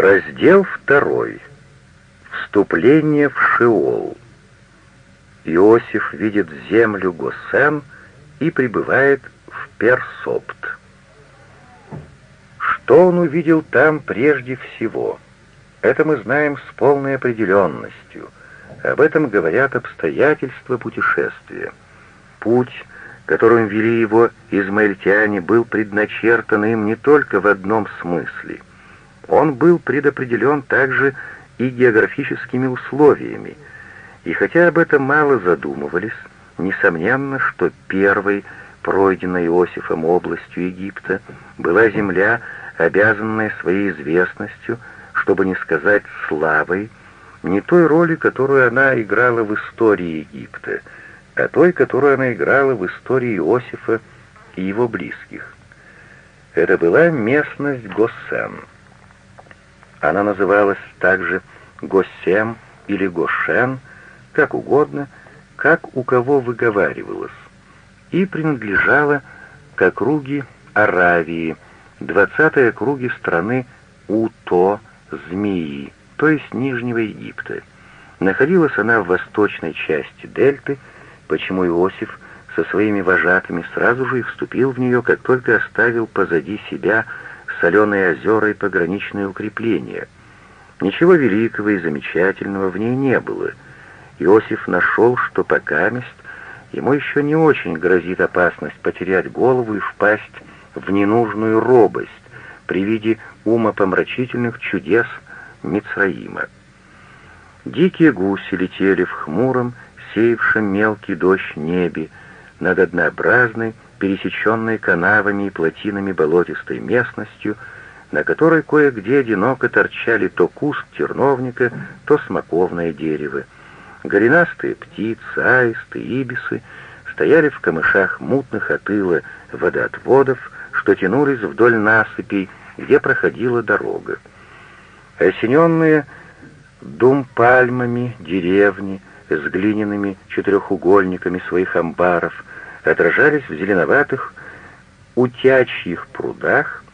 Раздел второй. Вступление в Шеол. Иосиф видит землю Госен и прибывает в Персопт. Что он увидел там прежде всего? Это мы знаем с полной определенностью. Об этом говорят обстоятельства путешествия. Путь, которым вели его измаильтяне, был предначертан им не только в одном смысле — он был предопределен также и географическими условиями, и хотя об этом мало задумывались, несомненно, что первой, пройденной Иосифом областью Египта, была земля, обязанная своей известностью, чтобы не сказать славой, не той роли, которую она играла в истории Египта, а той, которую она играла в истории Иосифа и его близких. Это была местность Госсен. Она называлась также Госем или Гошен, как угодно, как у кого выговаривалось, и принадлежала к округе Аравии, двадцатой округе страны Уто, Змеи, то есть Нижнего Египта. Находилась она в восточной части дельты, почему Иосиф со своими вожатыми сразу же и вступил в нее, как только оставил позади себя соленые озера и пограничные укрепления. Ничего великого и замечательного в ней не было. Иосиф нашел, что пока мест ему еще не очень грозит опасность потерять голову и впасть в ненужную робость при виде умопомрачительных чудес Мицраима. Дикие гуси летели в хмуром, сеявшем мелкий дождь небе, над однообразной, пересеченной канавами и плотинами болотистой местностью, на которой кое-где одиноко торчали то куст терновника, то смоковное дерево. Горенастые птицы, аисты, ибисы стояли в камышах мутных от ила водоотводов, что тянулись вдоль насыпей, где проходила дорога. Осененные дум пальмами деревни с глиняными четырехугольниками своих амбаров — отражались в зеленоватых утячьих прудах,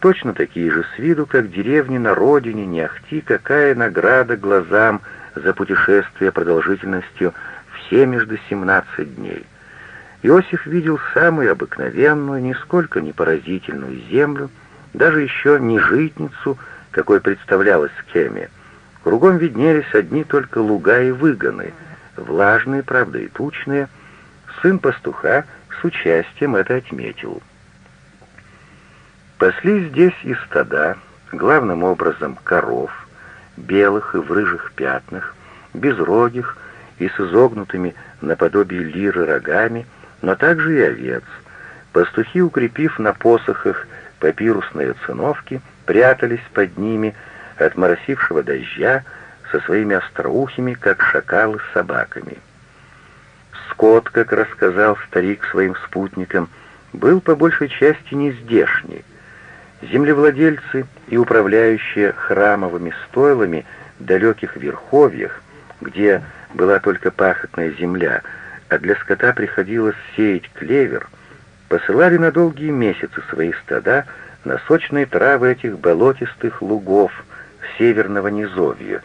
точно такие же с виду, как деревни на родине, не ахти, какая награда глазам за путешествие продолжительностью все между семнадцать дней. Иосиф видел самую обыкновенную, нисколько не поразительную землю, даже еще не житницу, какой представлялась Кеме. Кругом виднелись одни только луга и выгоны, влажные, правда, и тучные, Сын пастуха с участием это отметил. Пасли здесь и стада, главным образом коров, белых и в рыжих пятнах, безрогих и с изогнутыми наподобие лиры рогами, но также и овец. Пастухи, укрепив на посохах папирусные циновки, прятались под ними от моросившего дождя со своими остроухими, как шакалы, собаками. Скот, как рассказал старик своим спутникам, был по большей части нездешний. Землевладельцы и управляющие храмовыми стойлами в далеких верховьях, где была только пахотная земля, а для скота приходилось сеять клевер, посылали на долгие месяцы свои стада на сочные травы этих болотистых лугов северного низовья,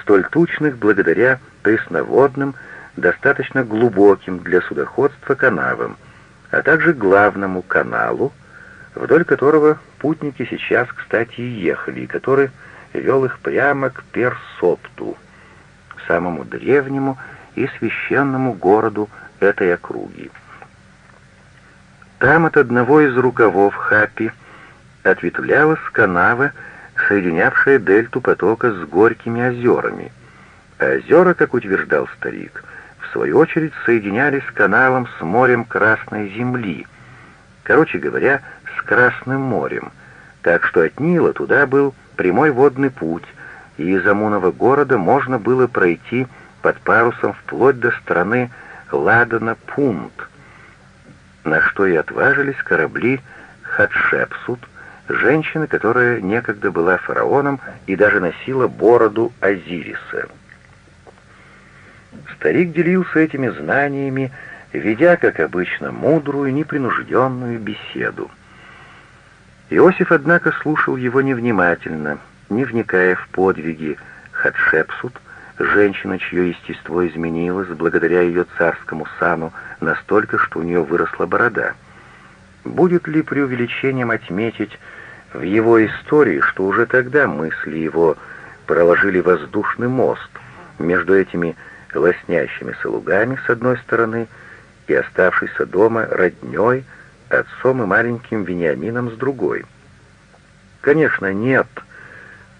столь тучных благодаря пресноводным, достаточно глубоким для судоходства канавам, а также главному каналу, вдоль которого путники сейчас, кстати, ехали, и который вел их прямо к Персопту, самому древнему и священному городу этой округи. Там от одного из рукавов Хапи ответвлялась канава, соединявшая дельту потока с горькими озерами. А озера, как утверждал старик, свою очередь, соединялись каналом с морем Красной Земли, короче говоря, с Красным морем, так что от Нила туда был прямой водный путь, и из Амунова города можно было пройти под парусом вплоть до страны Ладана-Пунт, на что и отважились корабли Хатшепсут, женщины, которая некогда была фараоном и даже носила бороду Азириса. Старик делился этими знаниями, ведя, как обычно, мудрую, непринужденную беседу. Иосиф, однако, слушал его невнимательно, не вникая в подвиги Хатшепсут, женщина, чье естество изменилось благодаря ее царскому сану настолько, что у нее выросла борода. Будет ли преувеличением отметить в его истории, что уже тогда мысли его проложили воздушный мост между этими лоснящимися лугами с одной стороны и оставшейся дома родней, отцом и маленьким Вениамином с другой? Конечно, нет,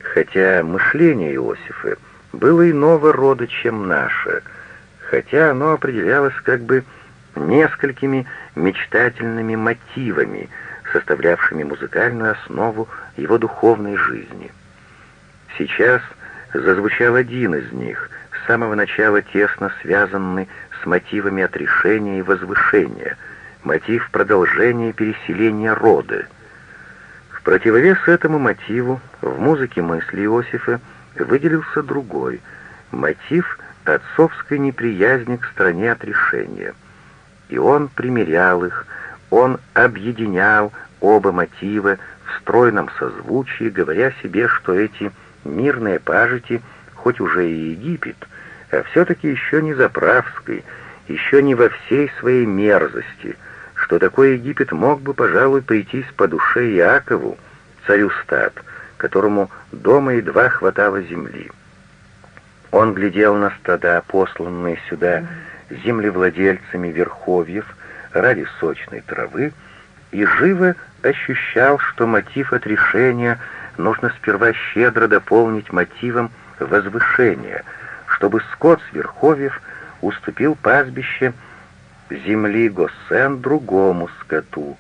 хотя мышление Иосифа было иного рода, чем наше, хотя оно определялось как бы несколькими мечтательными мотивами, составлявшими музыкальную основу его духовной жизни. Сейчас зазвучал один из них, с самого начала тесно связанный с мотивами отрешения и возвышения, мотив продолжения и переселения рода. В противовес этому мотиву в музыке мысли Иосифа выделился другой, мотив отцовской неприязни к стране отрешения. И он примерял их, он объединял оба мотива в стройном созвучии, говоря себе, что эти мирные пажити, хоть уже и Египет, а все-таки еще не заправской, еще не во всей своей мерзости, что такой Египет мог бы, пожалуй, прийтись по душе Иакову, царю стад, которому дома едва хватало земли. Он глядел на стада, посланные сюда землевладельцами верховьев ради сочной травы, и живо ощущал, что мотив отрешения нужно сперва щедро дополнить мотивом возвышения, чтобы скот с верховьев уступил пастбище земли Госсен другому скоту.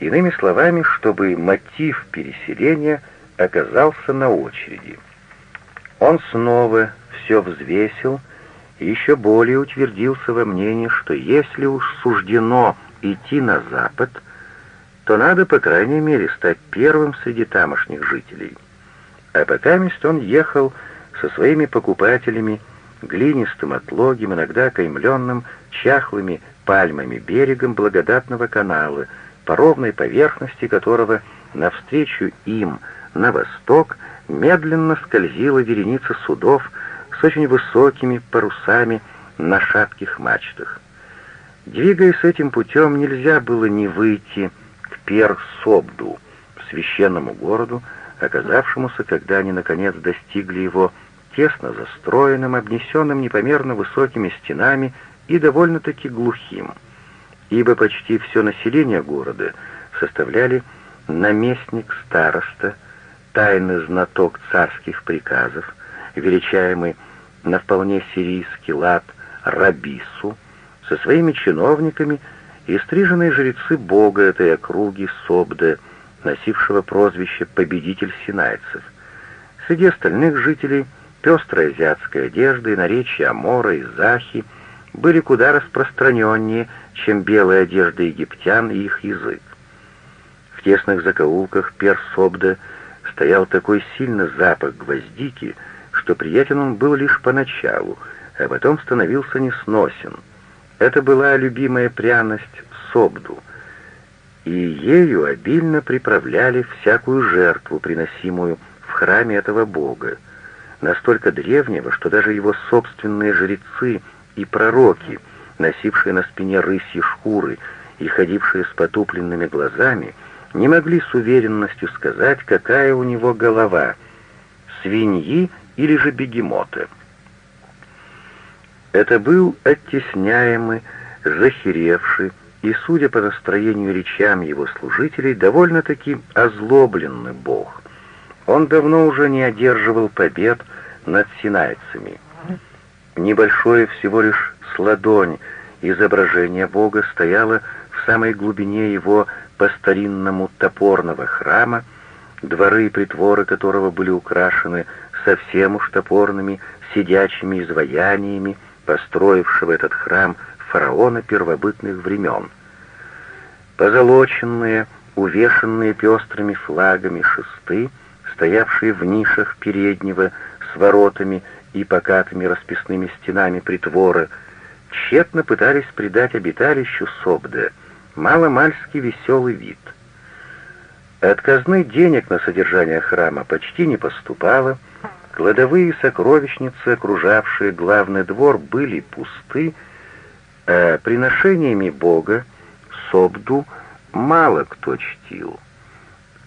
Иными словами, чтобы мотив переселения — оказался на очереди. Он снова все взвесил и еще более утвердился во мнении, что если уж суждено идти на запад, то надо, по крайней мере, стать первым среди тамошних жителей. А пока мест он ехал со своими покупателями глинистым отлогим, иногда окаймленным чахлыми пальмами берегом благодатного канала, по ровной поверхности которого навстречу им – на восток медленно скользила вереница судов с очень высокими парусами на шатких мачтах. Двигаясь этим путем, нельзя было не выйти к Пер-Собду, священному городу, оказавшемуся, когда они наконец достигли его, тесно застроенным, обнесенным непомерно высокими стенами и довольно-таки глухим, ибо почти все население города составляли наместник староста, тайный знаток царских приказов, величаемый на вполне сирийский лад Рабису, со своими чиновниками и стриженные жрецы бога этой округи Собде, носившего прозвище «Победитель синайцев». Среди остальных жителей пестрая азиатская одежда и наречия Амора и Захи были куда распространеннее, чем белая одежда египтян и их язык. В тесных закоулках Персобда стоял такой сильный запах гвоздики, что приятен он был лишь поначалу, а потом становился несносен. Это была любимая пряность собду, и ею обильно приправляли всякую жертву, приносимую в храме этого бога, настолько древнего, что даже его собственные жрецы и пророки, носившие на спине рысьи шкуры и ходившие с потупленными глазами, — не могли с уверенностью сказать, какая у него голова — свиньи или же бегемота. Это был оттесняемый, захеревший и, судя по настроению речам его служителей, довольно-таки озлобленный бог. Он давно уже не одерживал побед над синайцами. Небольшое всего лишь с ладонь изображение бога стояло в самой глубине его по-старинному топорного храма, дворы и притворы которого были украшены совсем уж топорными сидячими изваяниями, построившего этот храм фараона первобытных времен. Позолоченные, увешанные пестрыми флагами шесты, стоявшие в нишах переднего с воротами и покатыми расписными стенами притвора, тщетно пытались придать обиталищу Собде — маломальски веселый вид. От казны денег на содержание храма почти не поступало, кладовые сокровищницы, окружавшие главный двор, были пусты, а приношениями Бога Собду мало кто чтил.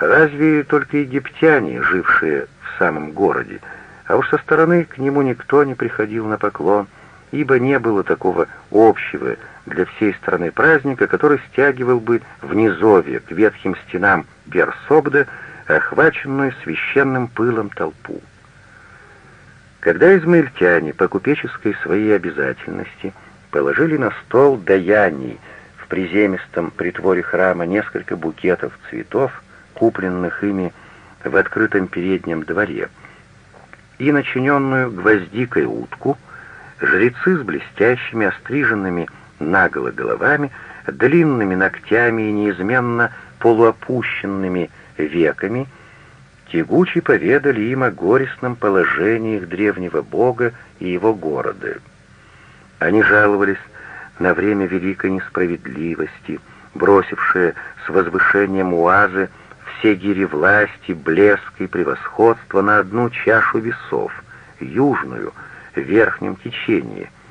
Разве только египтяне, жившие в самом городе, а уж со стороны к нему никто не приходил на поклон, ибо не было такого общего для всей страны праздника, который стягивал бы в низовье к ветхим стенам Берсобда, охваченную священным пылом толпу. Когда измаильтяне по купеческой своей обязательности положили на стол даяний в приземистом притворе храма несколько букетов цветов, купленных ими в открытом переднем дворе, и начиненную гвоздикой утку, жрецы с блестящими остриженными наголо головами, длинными ногтями и неизменно полуопущенными веками, тягуче поведали им о горестном положении их древнего бога и его города. Они жаловались на время великой несправедливости, бросившее с возвышением Уазы все гири власти, блеск и превосходство на одну чашу весов, южную, в верхнем течении —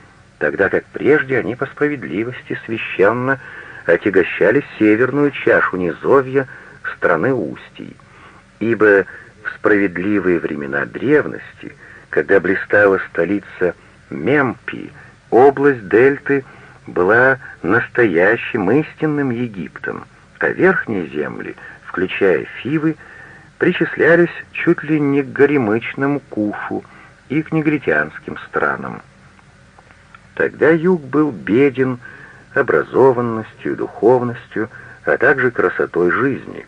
тогда как прежде они по справедливости священно отягощали северную чашу низовья страны Устий, ибо в справедливые времена древности, когда блистала столица Мемпи, область Дельты была настоящим истинным Египтом, а верхние земли, включая Фивы, причислялись чуть ли не к горемычному Куфу и к негритянским странам. Тогда юг был беден образованностью, духовностью, а также красотой жизни.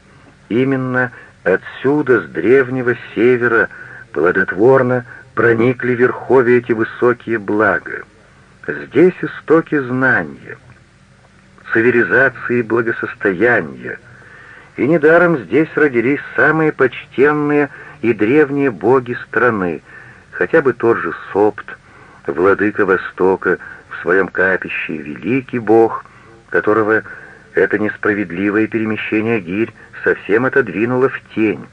Именно отсюда, с древнего севера, плодотворно проникли верховья эти высокие блага. Здесь истоки знания, цивилизации и благосостояния, и недаром здесь родились самые почтенные и древние боги страны, хотя бы тот же Сопт, владыка Востока, в своем капище, великий бог, которого это несправедливое перемещение гирь совсем отодвинуло в тень.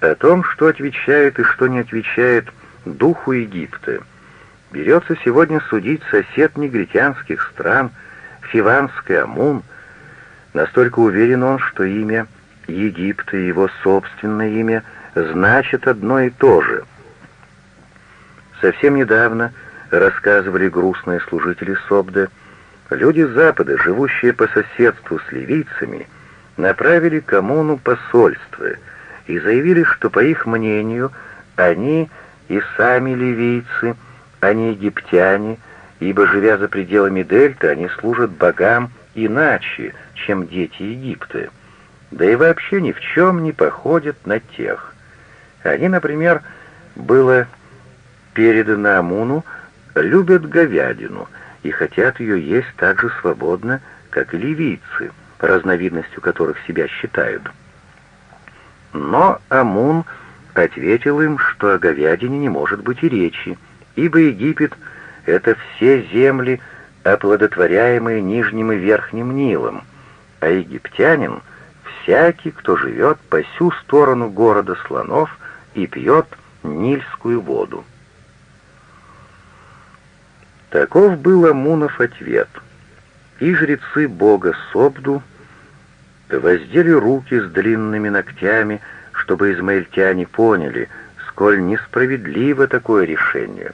О том, что отвечает и что не отвечает духу Египта, берется сегодня судить сосед негритянских стран, Фиванский Амун, настолько уверен он, что имя Египта и его собственное имя значат одно и то же — Совсем недавно, рассказывали грустные служители Собда, люди Запада, живущие по соседству с ливийцами, направили коммуну посольство и заявили, что, по их мнению, они и сами ливийцы, они египтяне, ибо, живя за пределами дельты, они служат богам иначе, чем дети Египта, да и вообще ни в чем не походят на тех. Они, например, было передано Амуну, любят говядину и хотят ее есть так же свободно, как и ливийцы, разновидностью которых себя считают. Но Амун ответил им, что о говядине не может быть и речи, ибо Египет — это все земли, оплодотворяемые Нижним и Верхним Нилом, а египтянин — всякий, кто живет по сю сторону города слонов и пьет нильскую воду. Таков был Амунов ответ. И жрецы бога Собду воздели руки с длинными ногтями, чтобы измаильтяне поняли, сколь несправедливо такое решение.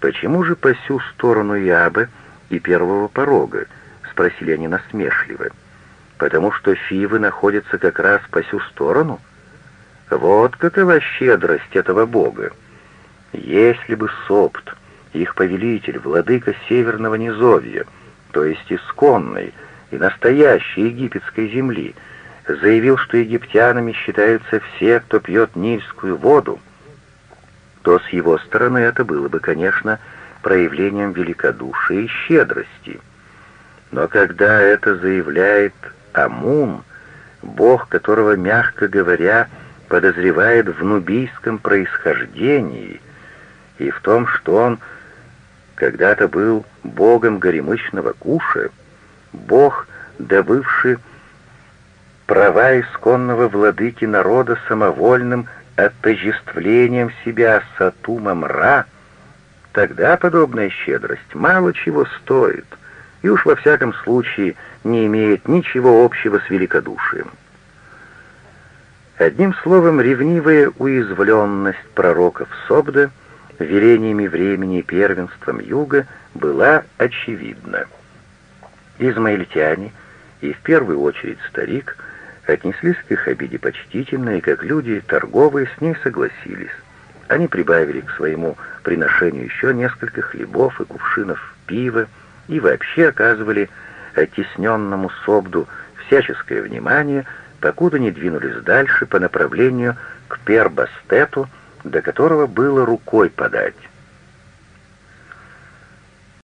«Почему же по сю сторону Ябы и первого порога?» — спросили они насмешливо. «Потому что Фивы находятся как раз по сю сторону?» Вот какова щедрость этого бога! Если бы Сопт их повелитель, владыка Северного Низовья, то есть исконной и настоящей египетской земли, заявил, что египтянами считаются все, кто пьет нильскую воду, то с его стороны это было бы, конечно, проявлением великодушия и щедрости. Но когда это заявляет Амун, бог которого, мягко говоря, подозревает в нубийском происхождении и в том, что он когда-то был богом горемычного куша, бог, добывший права исконного владыки народа самовольным отождествлением себя с Атумом Ра, тогда подобная щедрость мало чего стоит и уж во всяком случае не имеет ничего общего с великодушием. Одним словом, ревнивая уязвленность пророков Собда верениями времени и первенством юга была очевидна. Измаильтяне, и в первую очередь старик, отнеслись к их обиде почтительно, и как люди торговые с ней согласились. Они прибавили к своему приношению еще несколько хлебов и кувшинов пива и вообще оказывали оттесненному Собду всяческое внимание, покуда не двинулись дальше по направлению к Пербастету, до которого было рукой подать.